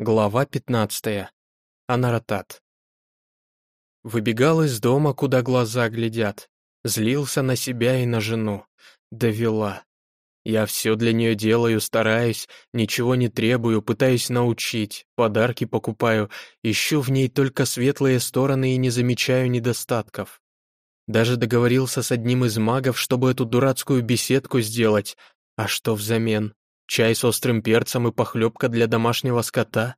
Глава 15. Анаратат. Выбегал из дома, куда глаза глядят. Злился на себя и на жену. Довела. Я все для нее делаю, стараюсь, ничего не требую, пытаюсь научить, подарки покупаю, ищу в ней только светлые стороны и не замечаю недостатков. Даже договорился с одним из магов, чтобы эту дурацкую беседку сделать. А что взамен? Чай с острым перцем и похлебка для домашнего скота?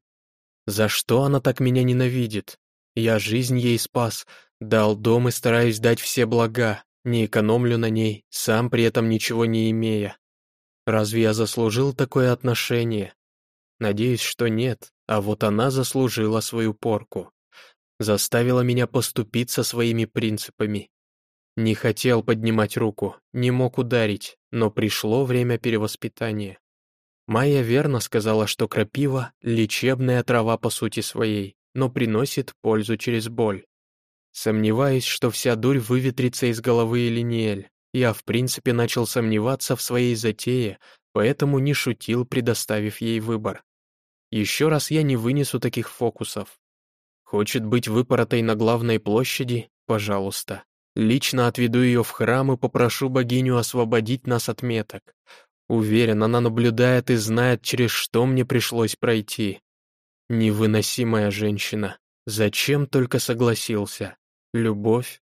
За что она так меня ненавидит? Я жизнь ей спас, дал дом и стараюсь дать все блага, не экономлю на ней, сам при этом ничего не имея. Разве я заслужил такое отношение? Надеюсь, что нет, а вот она заслужила свою порку. Заставила меня поступиться своими принципами. Не хотел поднимать руку, не мог ударить, но пришло время перевоспитания. Майя верно сказала, что крапива — лечебная трава по сути своей, но приносит пользу через боль. Сомневаюсь, что вся дурь выветрится из головы Элиниэль. Я, в принципе, начал сомневаться в своей затее, поэтому не шутил, предоставив ей выбор. Еще раз я не вынесу таких фокусов. Хочет быть выпоротой на главной площади? Пожалуйста. Лично отведу ее в храм и попрошу богиню освободить нас от меток. Уверен, она наблюдает и знает, через что мне пришлось пройти. Невыносимая женщина. Зачем только согласился? Любовь?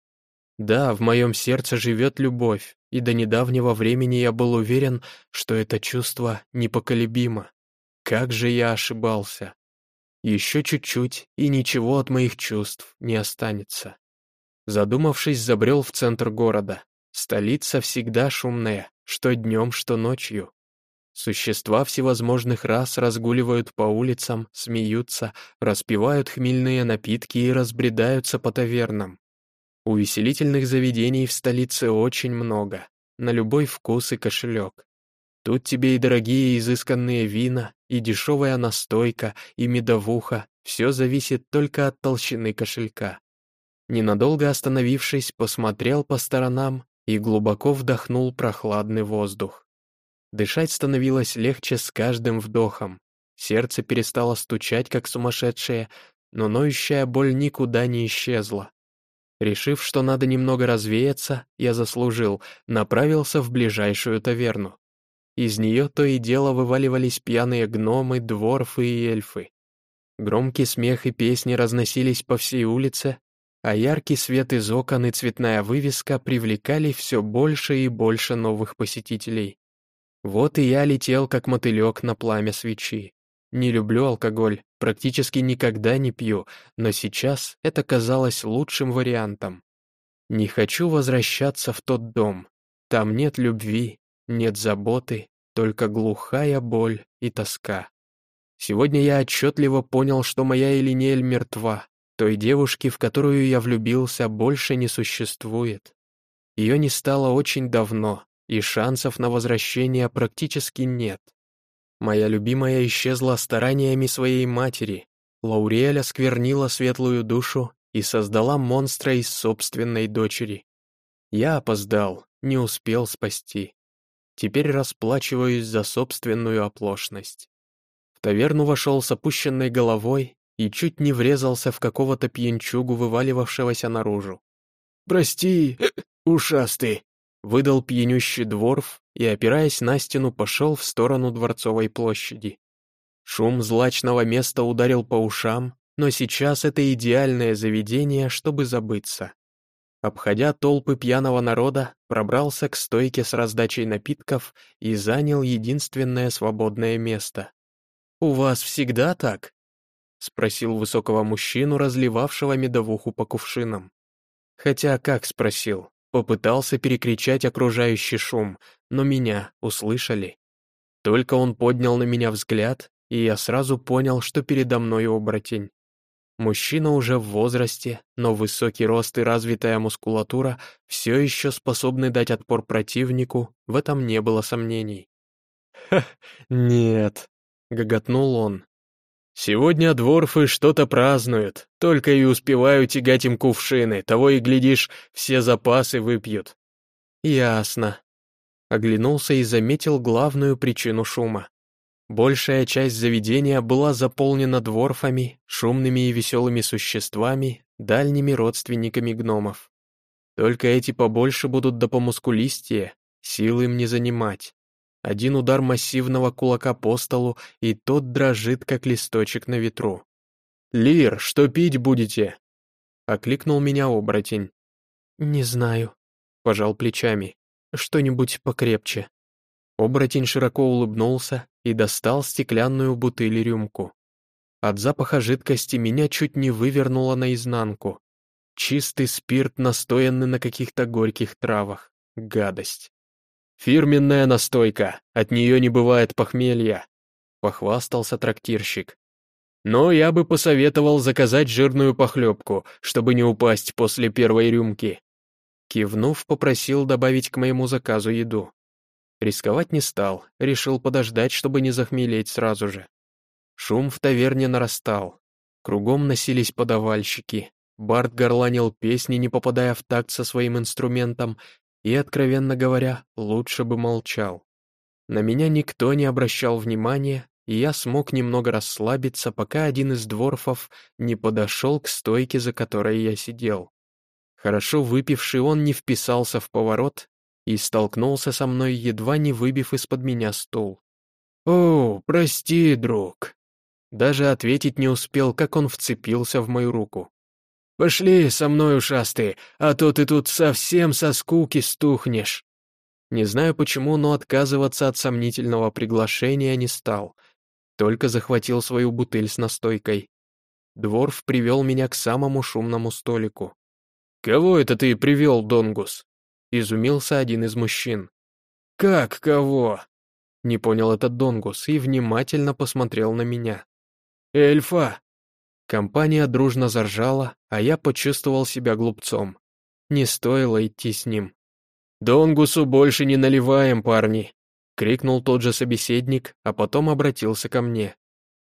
Да, в моем сердце живет любовь, и до недавнего времени я был уверен, что это чувство непоколебимо. Как же я ошибался. Еще чуть-чуть, и ничего от моих чувств не останется. Задумавшись, забрел в центр города. Столица всегда шумная, что днем, что ночью. Существа всевозможных рас разгуливают по улицам, смеются, распивают хмельные напитки и разбредаются по тавернам. Увеселительных заведений в столице очень много, на любой вкус и кошелек. Тут тебе и дорогие изысканные вина, и дешевая настойка, и медовуха, все зависит только от толщины кошелька. Ненадолго остановившись, посмотрел по сторонам и глубоко вдохнул прохладный воздух. Дышать становилось легче с каждым вдохом. Сердце перестало стучать, как сумасшедшее, но ноющая боль никуда не исчезла. Решив, что надо немного развеяться, я заслужил, направился в ближайшую таверну. Из нее то и дело вываливались пьяные гномы, дворфы и эльфы. Громкий смех и песни разносились по всей улице, а яркий свет из окон и цветная вывеска привлекали все больше и больше новых посетителей. Вот и я летел, как мотылек на пламя свечи. Не люблю алкоголь, практически никогда не пью, но сейчас это казалось лучшим вариантом. Не хочу возвращаться в тот дом. Там нет любви, нет заботы, только глухая боль и тоска. Сегодня я отчетливо понял, что моя Элинель мертва, той девушки, в которую я влюбился, больше не существует. Ее не стало очень давно, и шансов на возвращение практически нет. Моя любимая исчезла стараниями своей матери. Лауриэль осквернила светлую душу и создала монстра из собственной дочери. Я опоздал, не успел спасти. Теперь расплачиваюсь за собственную оплошность. В таверну вошел с опущенной головой и чуть не врезался в какого-то пьянчугу, вываливавшегося наружу. «Прости, ушастый!» — выдал пьянющий дворф и, опираясь на стену, пошел в сторону Дворцовой площади. Шум злачного места ударил по ушам, но сейчас это идеальное заведение, чтобы забыться. Обходя толпы пьяного народа, пробрался к стойке с раздачей напитков и занял единственное свободное место. «У вас всегда так?» — спросил высокого мужчину, разливавшего медовуху по кувшинам. Хотя как спросил, попытался перекричать окружающий шум, но меня услышали. Только он поднял на меня взгляд, и я сразу понял, что передо мной оборотень. Мужчина уже в возрасте, но высокий рост и развитая мускулатура все еще способны дать отпор противнику, в этом не было сомнений. «Ха, нет», — гоготнул он, Сегодня дворфы что-то празднуют, только и успеваю тягать им кувшины, того и глядишь, все запасы выпьют. Ясно. Оглянулся и заметил главную причину шума. Большая часть заведения была заполнена дворфами, шумными и веселыми существами, дальними родственниками гномов. Только эти побольше будут да помускулистее, силы им не занимать. Один удар массивного кулака по столу, и тот дрожит, как листочек на ветру. «Лир, что пить будете?» — окликнул меня оборотень. «Не знаю», — пожал плечами. «Что-нибудь покрепче». Оборотень широко улыбнулся и достал стеклянную бутыль-рюмку. От запаха жидкости меня чуть не вывернуло наизнанку. Чистый спирт, настоянный на каких-то горьких травах. Гадость. «Фирменная настойка, от нее не бывает похмелья», — похвастался трактирщик. «Но я бы посоветовал заказать жирную похлебку, чтобы не упасть после первой рюмки». Кивнув, попросил добавить к моему заказу еду. Рисковать не стал, решил подождать, чтобы не захмелеть сразу же. Шум в таверне нарастал. Кругом носились подавальщики. Барт горланил песни, не попадая в такт со своим инструментом, и, откровенно говоря, лучше бы молчал. На меня никто не обращал внимания, и я смог немного расслабиться, пока один из дворфов не подошел к стойке, за которой я сидел. Хорошо выпивший он не вписался в поворот и столкнулся со мной, едва не выбив из-под меня стул. «О, прости, друг!» Даже ответить не успел, как он вцепился в мою руку. «Пошли со мной, ушастый, а то ты тут совсем со скуки стухнешь!» Не знаю почему, но отказываться от сомнительного приглашения не стал. Только захватил свою бутыль с настойкой. Дворф привел меня к самому шумному столику. «Кого это ты привел, Донгус?» Изумился один из мужчин. «Как кого?» Не понял этот Донгус и внимательно посмотрел на меня. «Эльфа!» Компания дружно заржала, а я почувствовал себя глупцом. Не стоило идти с ним. «Донгусу больше не наливаем, парни!» — крикнул тот же собеседник, а потом обратился ко мне.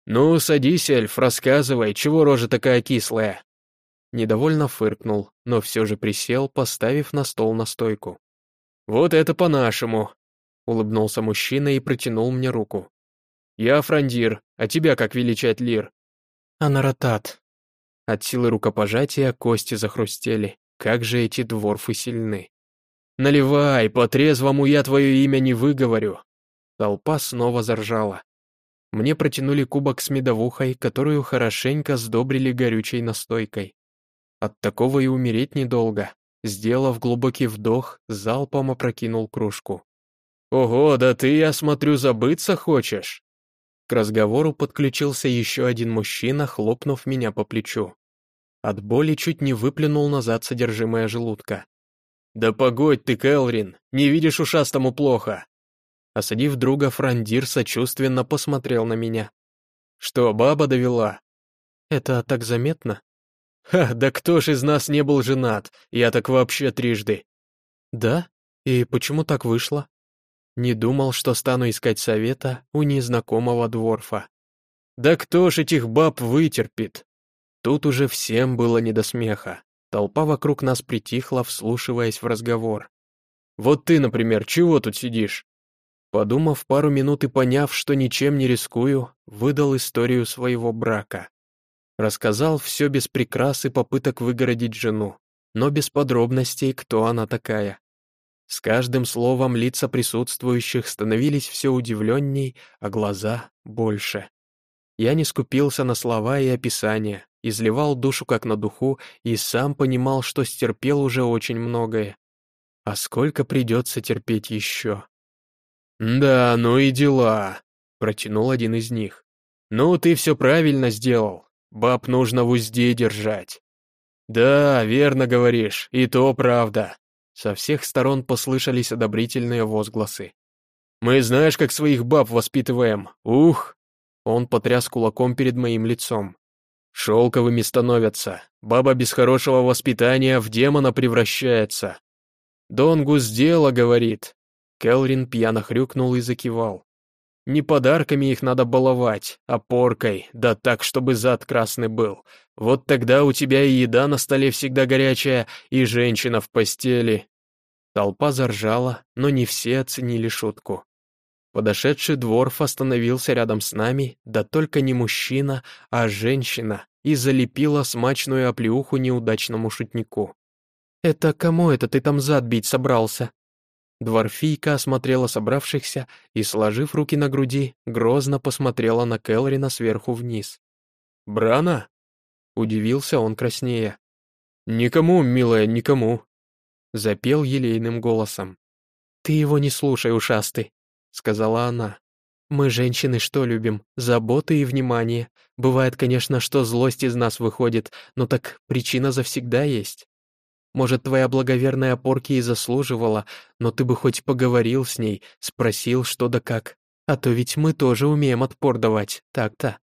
«Ну, садись, эльф, рассказывай, чего рожа такая кислая?» Недовольно фыркнул, но все же присел, поставив на стол настойку. «Вот это по-нашему!» — улыбнулся мужчина и протянул мне руку. «Я Франдир, а тебя как величать Лир?» «Анаратат». От силы рукопожатия кости захрустели. Как же эти дворфы сильны. «Наливай, по-трезвому я твое имя не выговорю!» Толпа снова заржала. Мне протянули кубок с медовухой, которую хорошенько сдобрили горючей настойкой. От такого и умереть недолго. Сделав глубокий вдох, залпом опрокинул кружку. «Ого, да ты, я смотрю, забыться хочешь?» К разговору подключился еще один мужчина, хлопнув меня по плечу. От боли чуть не выплюнул назад содержимое желудка. «Да погодь ты, Кэлрин, не видишь ушастому плохо!» Осадив друга, Франдир сочувственно посмотрел на меня. «Что, баба довела?» «Это так заметно?» Ха, да кто ж из нас не был женат? Я так вообще трижды. Да? И почему так вышло? Не думал, что стану искать совета у незнакомого дворфа. Да кто ж этих баб вытерпит? Тут уже всем было не до смеха. Толпа вокруг нас притихла, вслушиваясь в разговор. «Вот ты, например, чего тут сидишь?» Подумав пару минут и поняв, что ничем не рискую, выдал историю своего брака. Рассказал все без прикрас и попыток выгородить жену, но без подробностей, кто она такая. С каждым словом лица присутствующих становились все удивленней, а глаза — больше. Я не скупился на слова и описания, изливал душу как на духу и сам понимал, что стерпел уже очень многое. А сколько придется терпеть еще? «Да, ну и дела», — протянул один из них. «Ну, ты все правильно сделал. Баб нужно в узде держать. Да, верно говоришь, и то правда. Со всех сторон послышались одобрительные возгласы. Мы знаешь, как своих баб воспитываем. Ух! Он потряс кулаком перед моим лицом. Шелковыми становятся. Баба без хорошего воспитания в демона превращается. Донгус дело, говорит. Келрин пьяно хрюкнул и закивал. Не подарками их надо баловать, а поркой, да так, чтобы зад красный был. Вот тогда у тебя и еда на столе всегда горячая, и женщина в постели». Толпа заржала, но не все оценили шутку. Подошедший дворф остановился рядом с нами, да только не мужчина, а женщина, и залепила смачную оплеуху неудачному шутнику. «Это кому это ты там зад бить собрался?» Дворфийка осмотрела собравшихся и, сложив руки на груди, грозно посмотрела на Келрина сверху вниз. «Брана?» — удивился он краснее. «Никому, милая, никому», — запел елейным голосом. «Ты его не слушай, ушастый», — сказала она. «Мы, женщины, что любим? Заботы и внимание. Бывает, конечно, что злость из нас выходит, но так причина завсегда есть. Может, твоя благоверная опорки и заслуживала, но ты бы хоть поговорил с ней, спросил, что да как. А то ведь мы тоже умеем отпор давать, так-то».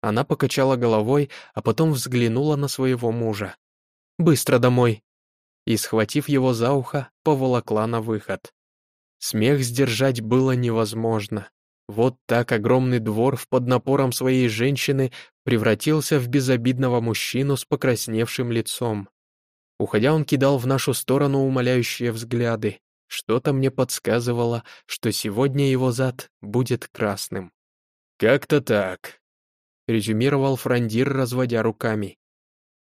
Она покачала головой, а потом взглянула на своего мужа. «Быстро домой!» И, схватив его за ухо, поволокла на выход. Смех сдержать было невозможно. Вот так огромный двор под напором своей женщины превратился в безобидного мужчину с покрасневшим лицом. Уходя, он кидал в нашу сторону умоляющие взгляды. Что-то мне подсказывало, что сегодня его зад будет красным. «Как-то так», — резюмировал Франдир, разводя руками.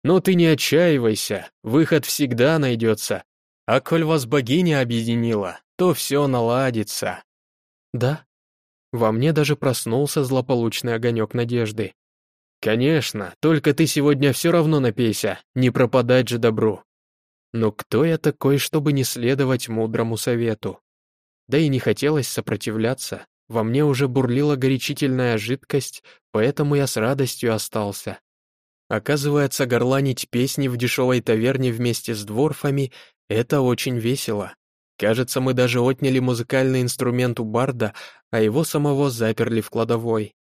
«Но ты не отчаивайся, выход всегда найдется. А коль вас богиня объединила, то все наладится». «Да?» Во мне даже проснулся злополучный огонек надежды. «Конечно, только ты сегодня все равно напейся, не пропадать же добру. Но кто я такой, чтобы не следовать мудрому совету? Да и не хотелось сопротивляться, во мне уже бурлила горячительная жидкость, поэтому я с радостью остался. Оказывается, горланить песни в дешевой таверне вместе с дворфами — это очень весело. Кажется, мы даже отняли музыкальный инструмент у барда, а его самого заперли в кладовой.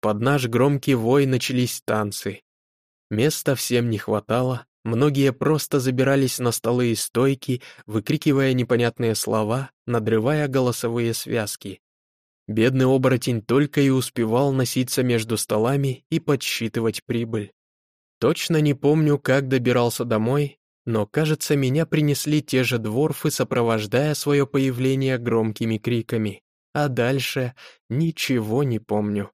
Под наш громкий вой начались танцы. Места всем не хватало, Многие просто забирались на столы и стойки, выкрикивая непонятные слова, надрывая голосовые связки. Бедный оборотень только и успевал носиться между столами и подсчитывать прибыль. Точно не помню, как добирался домой, но, кажется, меня принесли те же дворфы, сопровождая свое появление громкими криками. А дальше ничего не помню.